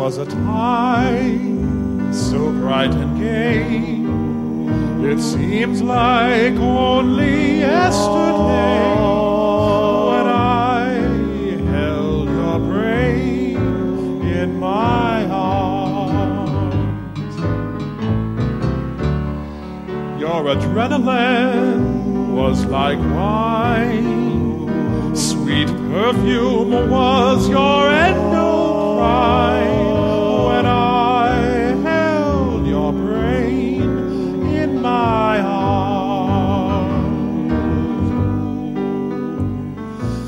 was a time so bright and gay. It seems like only yesterday when I held your brain in my arms. Your adrenaline was like wine, sweet perfume was your endocrine when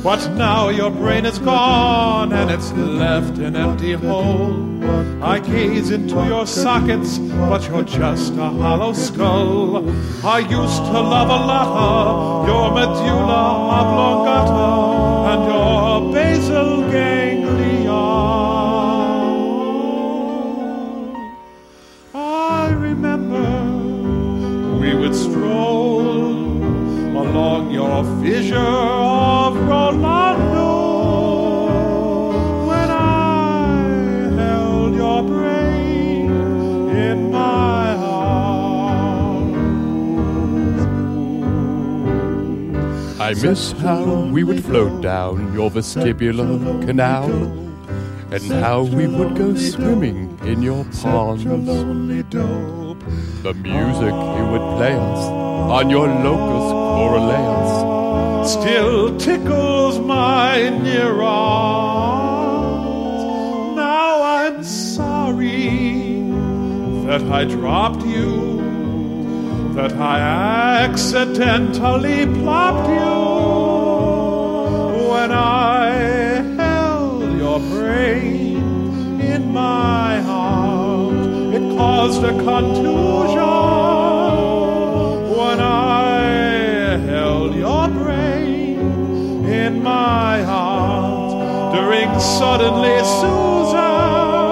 But now your brain is gone and it's left an empty hole. I gaze into your sockets, but you're just a hollow skull. I used to love a lot your medulla oblongata and your basal ganglia. I remember we would stroll along your fissure I miss how we would float down your vestibular canal, and how we would go swimming in your ponds. The music you would play us on your locus coeruleus. still tickles my neurons. Now I'm sorry that I dropped you, that I accidentally plopped you when I held your brain in my heart. It caused a contusion when I held your brain in my arms during suddenly Susan